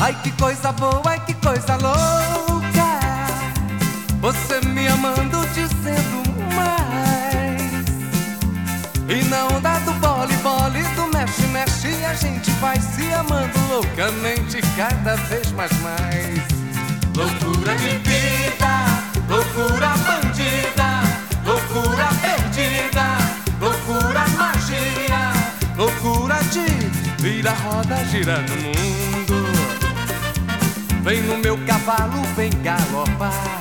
Ai que coisa boa, ai que coisa louca. Você me amando, dizendo mais. E na onda do bole, bole, do mexe, mexe, a gente vai se amando loucamente, cada vez mais, mais. Loucura de vida, loucura bandida, loucura perdida, loucura magia, loucura de vira roda gira no mundo. Vem no meu cavalo, vem galopar.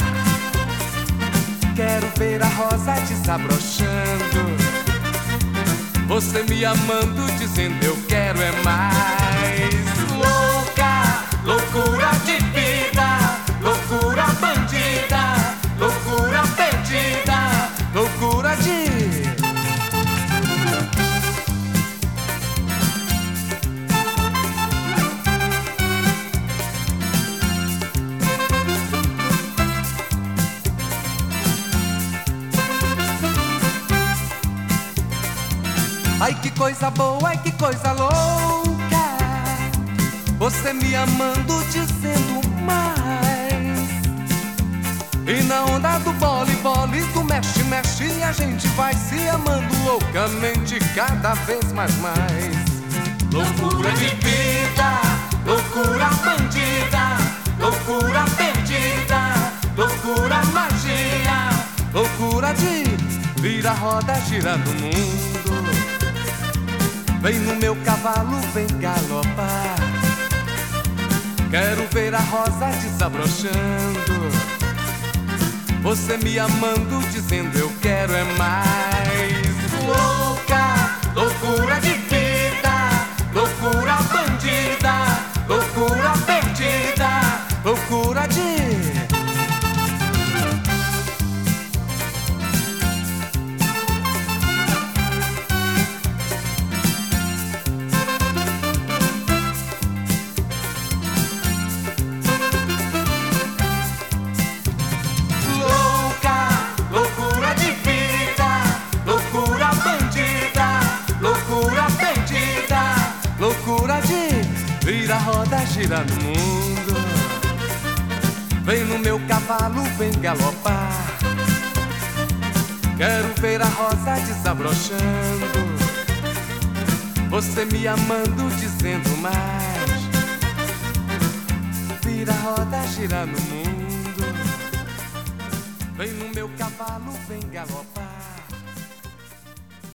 Quero ver a rosa desabrochando. Você me amando, dizendo eu quero é Ai que coisa boa, ai que coisa louca. Você me amando, dizendo mais. E na onda do bole, bole, do mexe, mexe, a gente vai se amando loucamente, cada vez mais, mais. Loucura de vida, loucura bandida, loucura perdida, loucura magia, loucura de vira roda gira no mundo. Vem no meu cavalo, vem galopar. Quero ver a rosa desabrochando. Você me amando, dizendo eu quero é mais. Roda gira no mundo. Vem no meu cavalo, vem galopar. Quero ver a rosa desabrochando. Você me amando, dizendo mais. Vira roda gira no mundo. Vem no meu cavalo, vem galopar.